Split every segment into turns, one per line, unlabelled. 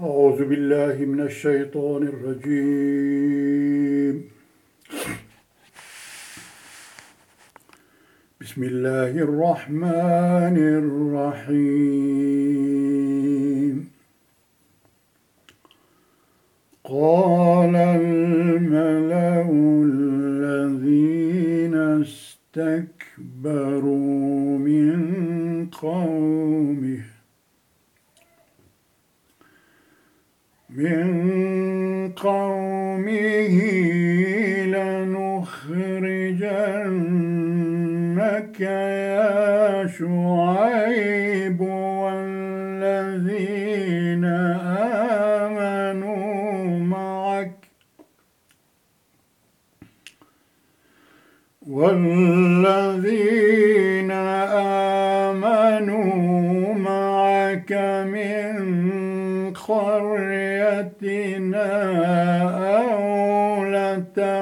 أعوذ بالله من الشيطان الرجيم. بسم الله الرحمن الرحيم. قال الملأ الذين استكبروا من قومه من قومه لنخرجنك يا شعيب والذين آمنوا معك والذين قريتنا أو لتعودن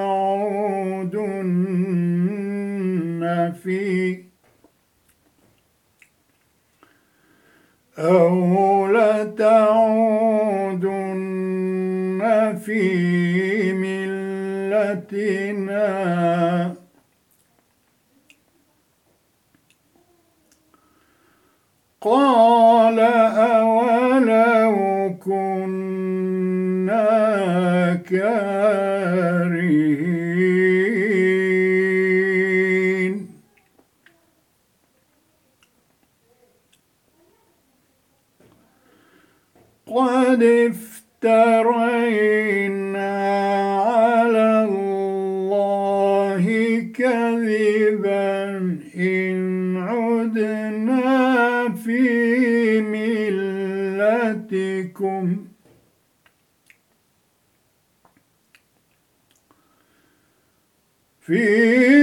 في أو لتعودن في ملتنا. قال أولو كنا كارهين قد افترينا على الله كذبا إن عدنا في ملتكم في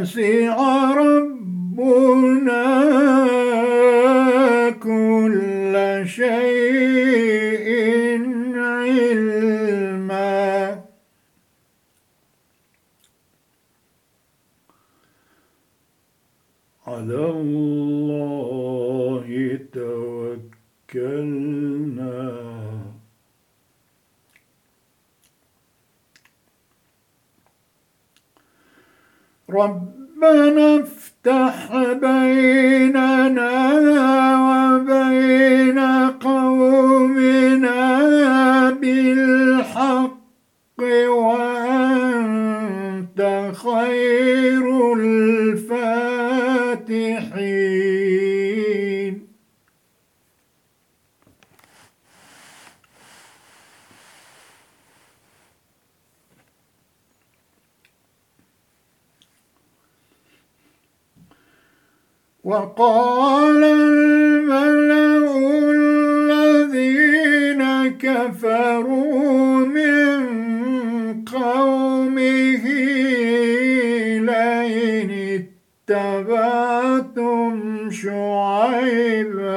وسع ربنا وقال الملأ الذين كفروا من قومه لئن اتبعتم شعيبا.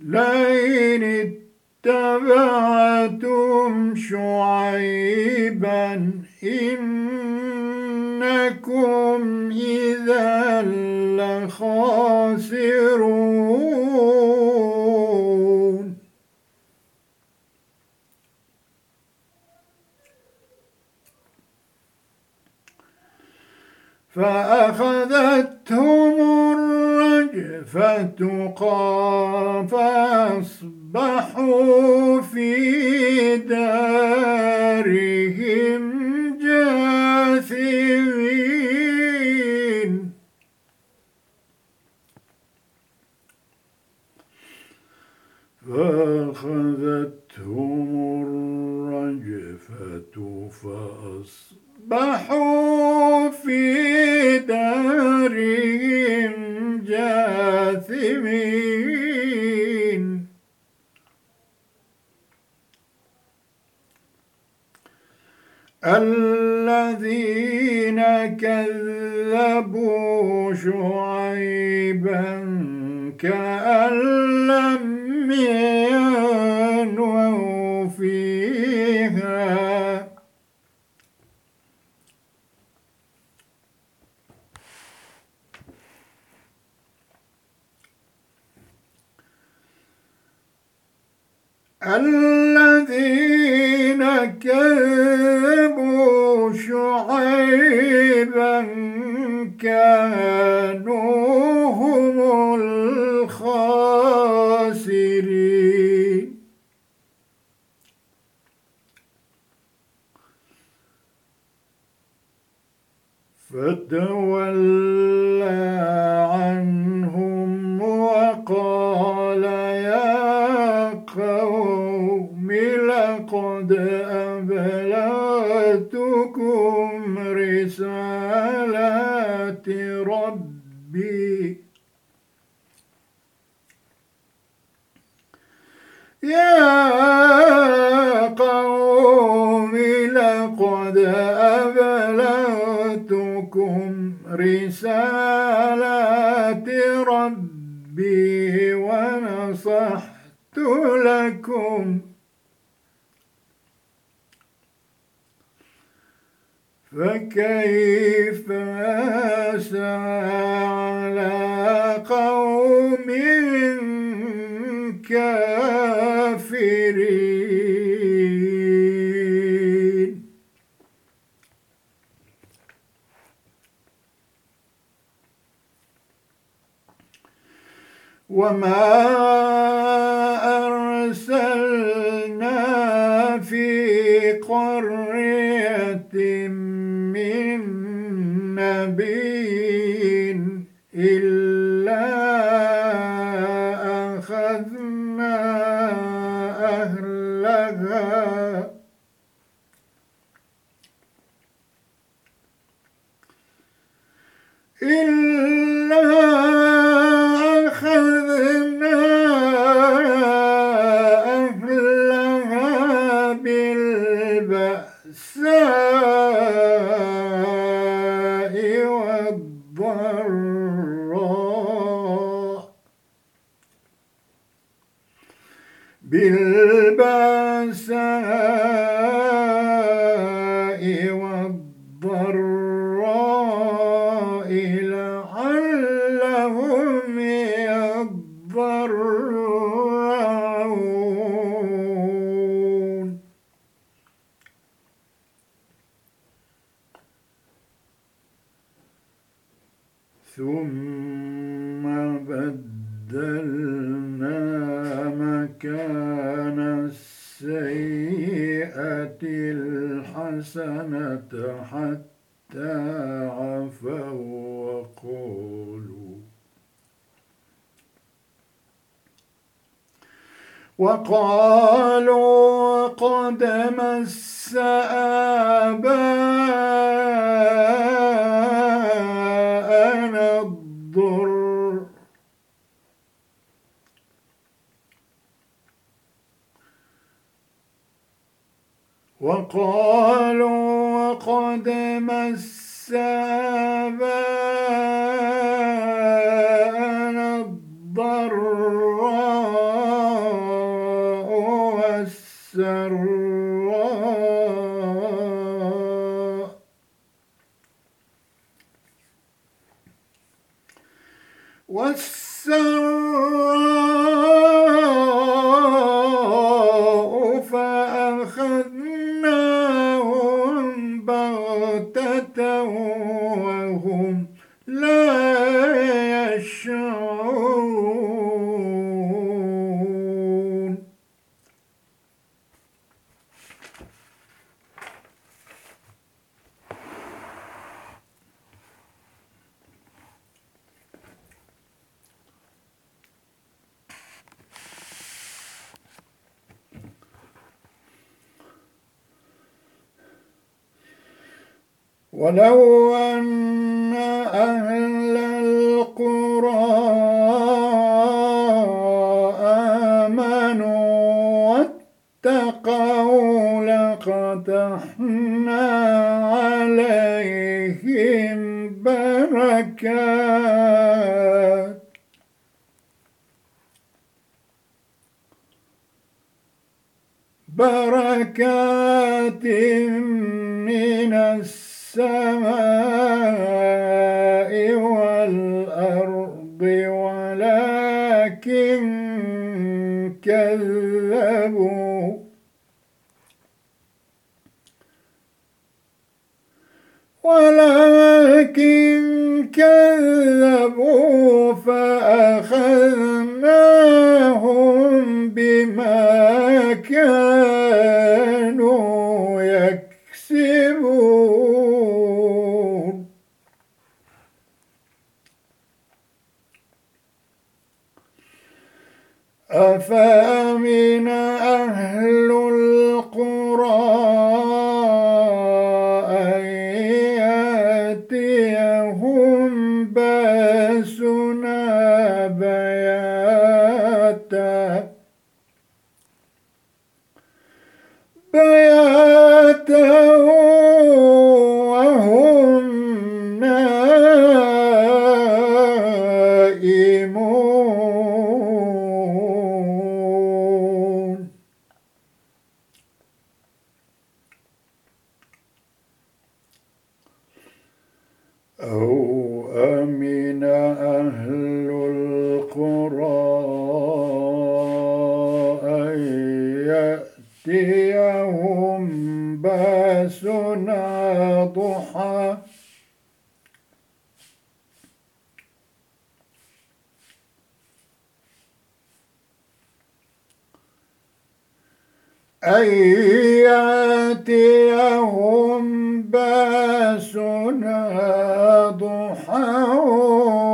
لئن اتبعتم شعيبا إنكم إذا لخاسرون. فأخذتهم الرجفة الرجفة فأصبحوا في دارهم جاثمين. فأخذتهم الرجفة فأصبحوا في دارهم جاثمين. الذين كذبوا شعيبا كأن لم ينووا الذين كذبوا شعيبا كانوا هم الخاسرين. فتولى أبلغتكم رسالات ربي ونصحت لكم. فكيف أسعى على قوم كافرين؟ وما وقالوا الضراء عليهم بركات. بركات من السماء والأرض ولكن كذبوا ولكن كذبوا فأخذناهم بما كانوا يكسبون. أفأمن بأسنا بياتا. بياتا ضحى أن يأتيهم بأسنا ضحى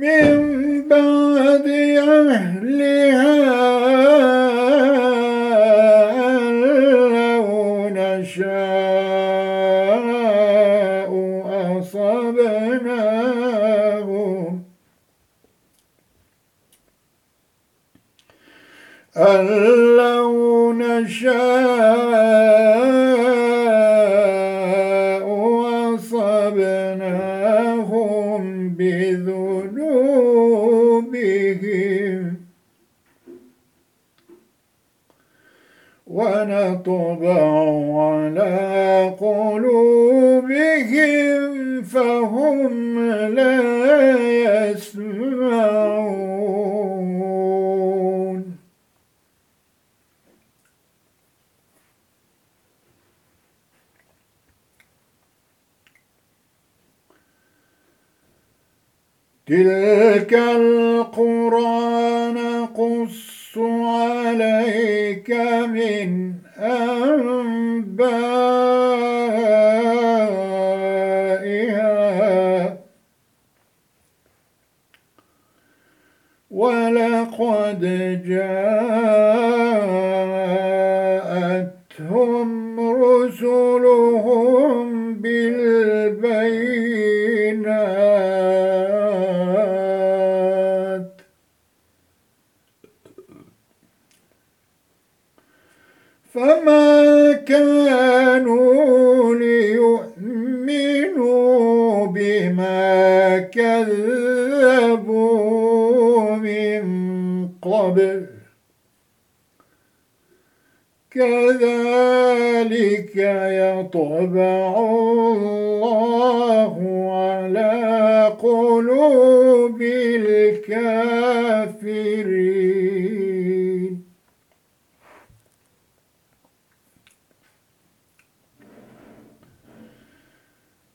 من بعد أهلها لو نشاء أصبناهم ونطبع على قلوبهم فهم لا يسمعون. تلك القرى نقص عليك من أنبائها ولقد كذبوا من قبل. كذلك يطبع الله على قلوب الكافرين.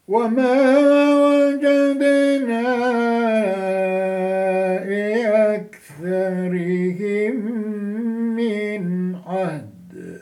وما وجدنا لأكثرهم من عهد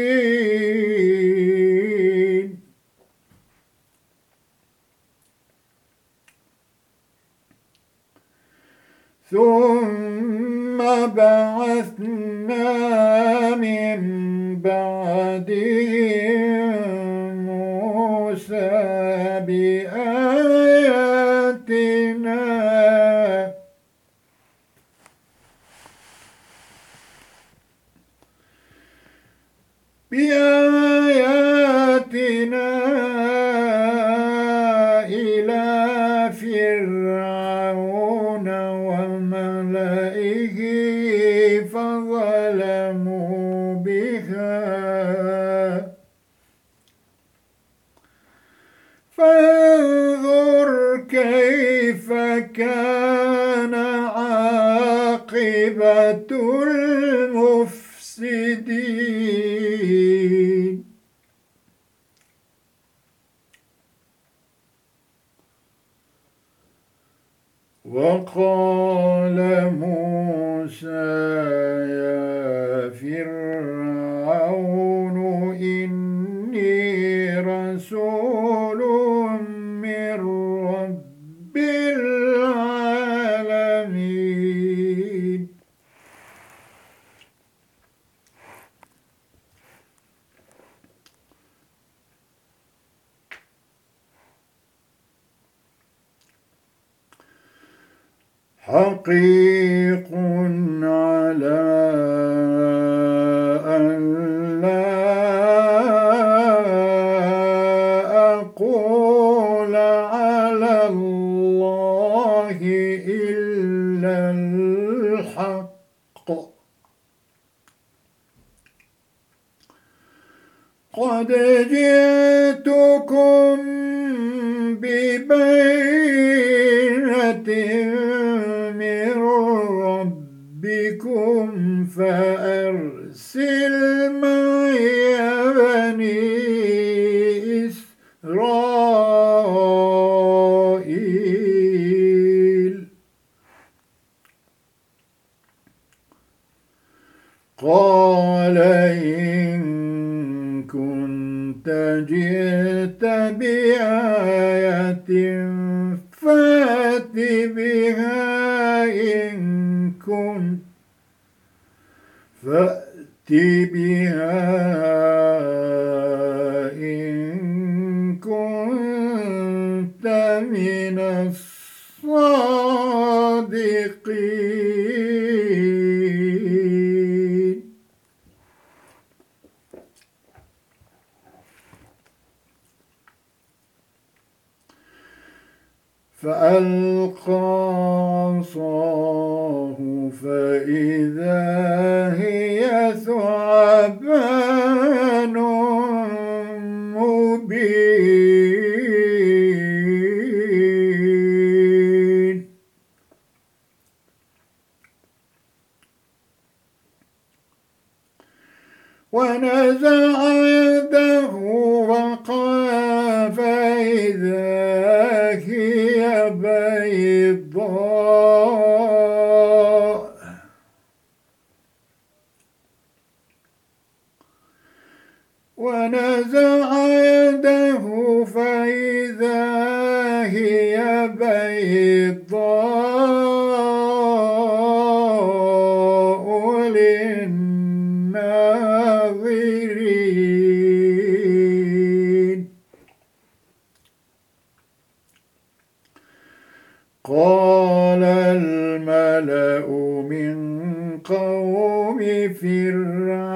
ثم بعثنا من بعدهم حقيق على أن لا أقول على الله إلا الحق. قد جئتكم ببينة فأرسل معي بني إسرائيل؟ قال إن كنت جئت بآية فأت بها إن كنت من الصادقين. فألقى عصاه فإذا هي ثعبان مبين. ونزع يده وقال فإذا هي بيضاء ونزع يده فإذا هي بيضاء للناظرين. قال الملأ من قوم فرعون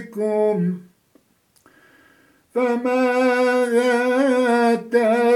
أرضكم فماذا تأمرون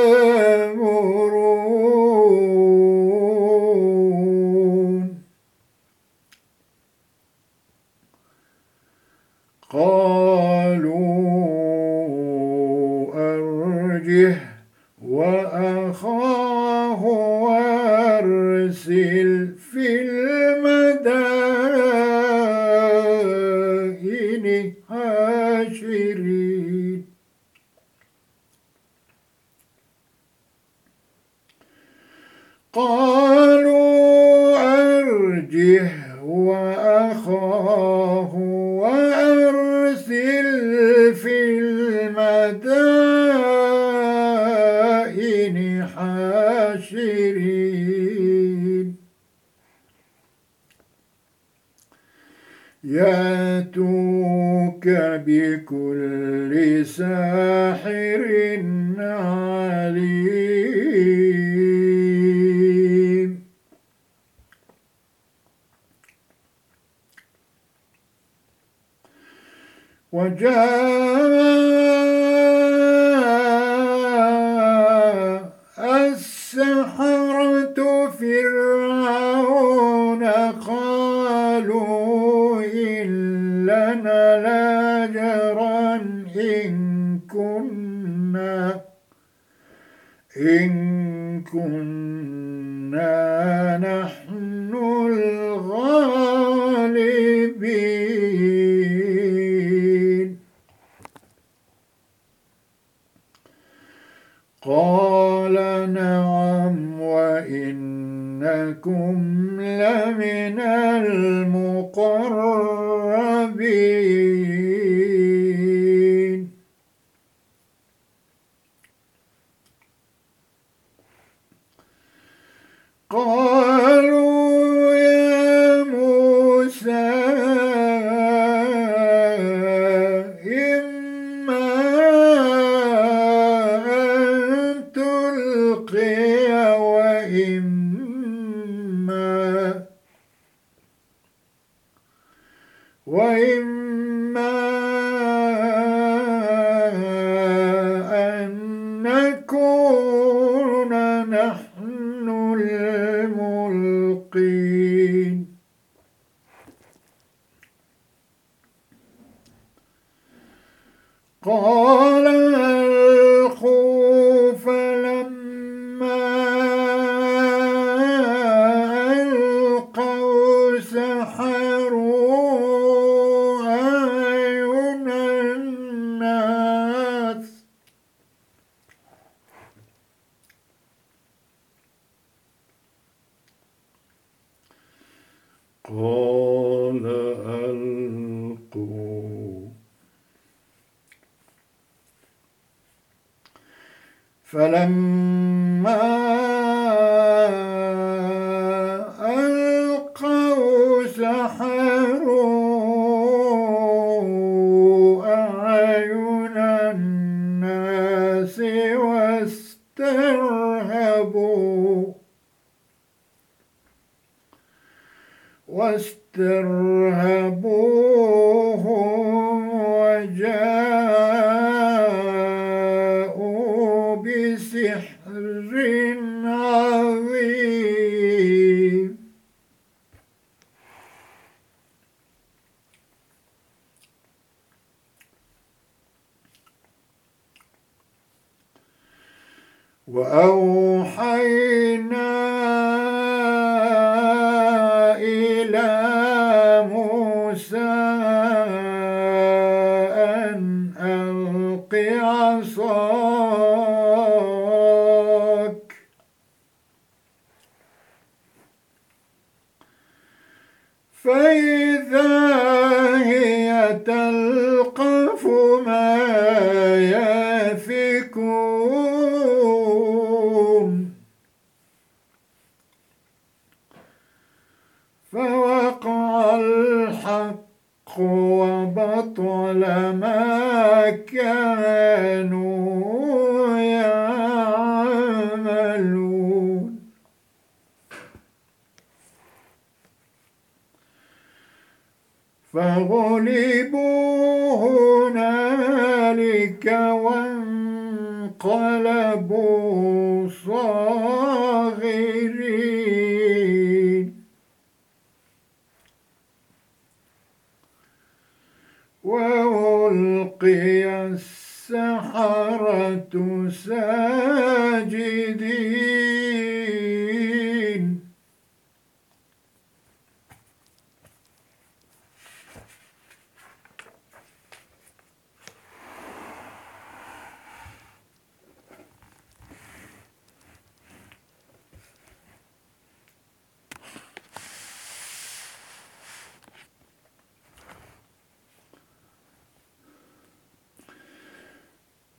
وجاء السحرة فرعون قالوا إن لنا لأجرا إن كنا إن كنا نحن قال نعم وإنكم لمن المقربين. قالوا يا موسى إما أن تلقي وإما وإما أن نكون نحن الملقين قال ألقوا فلما ألقوا سحروا أعين الناس قال ألقوا فلما فإذا هي تلقف ما يفكون فوقع الحق وبطل ما كانوا فغلبوا هنالك وانقلبوا صاغرين. وألقي السحرة ساجدين.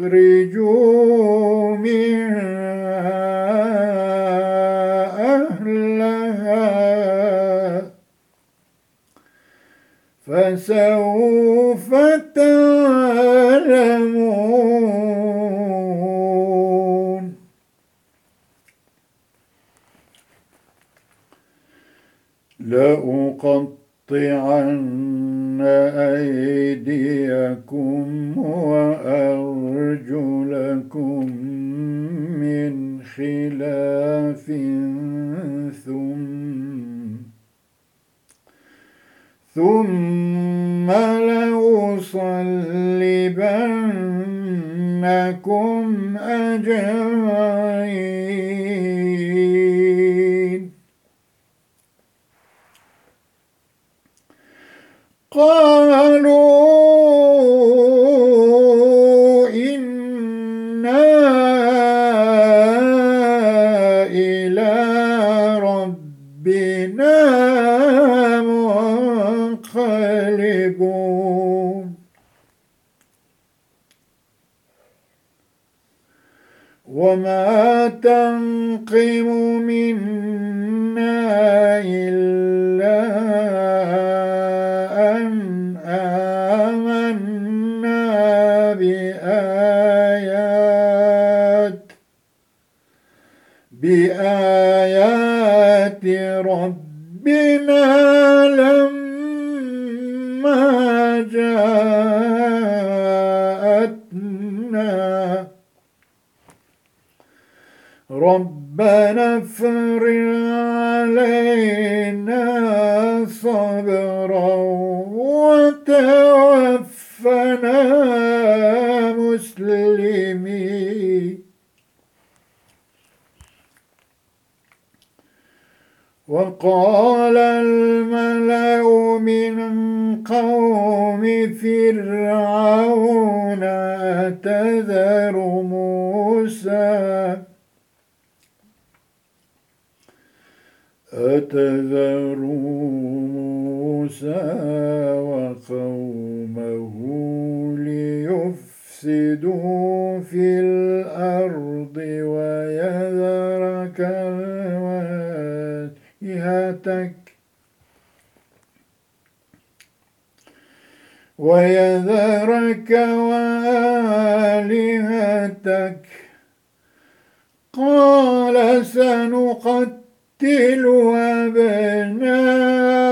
لتخرجوا منها أهلها فسوف تعلمون. لأقطعن أيديكم وأرجلكم من خلاف ثم ثم لأصلبنكم أجمعين. قالوا وما تنقم منا إلا أن آمنا بآيات بآيات ربنا ربنا افرغ علينا صبرا وتوفنا مسلمين. وقال الملأ من قوم فرعون أتذر موسى؟ تذروا موسى وقومه ليفسدوا في الأرض ويذرك وآلهتك ويذرك وآلهتك. قال سنقتل أبناءهم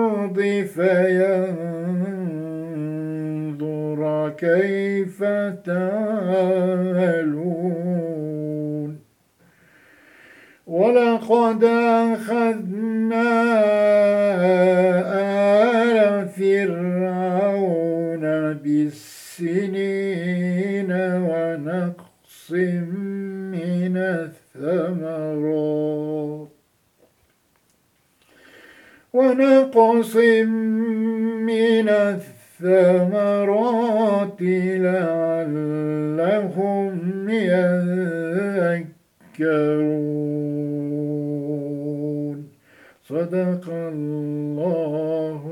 الأرض فينظر كيف تعملون. ولقد أخذنا آل فرعون بالسنين ونقص من الثمرات. ونقص من الثمرات لعلهم يذكرون. صدق الله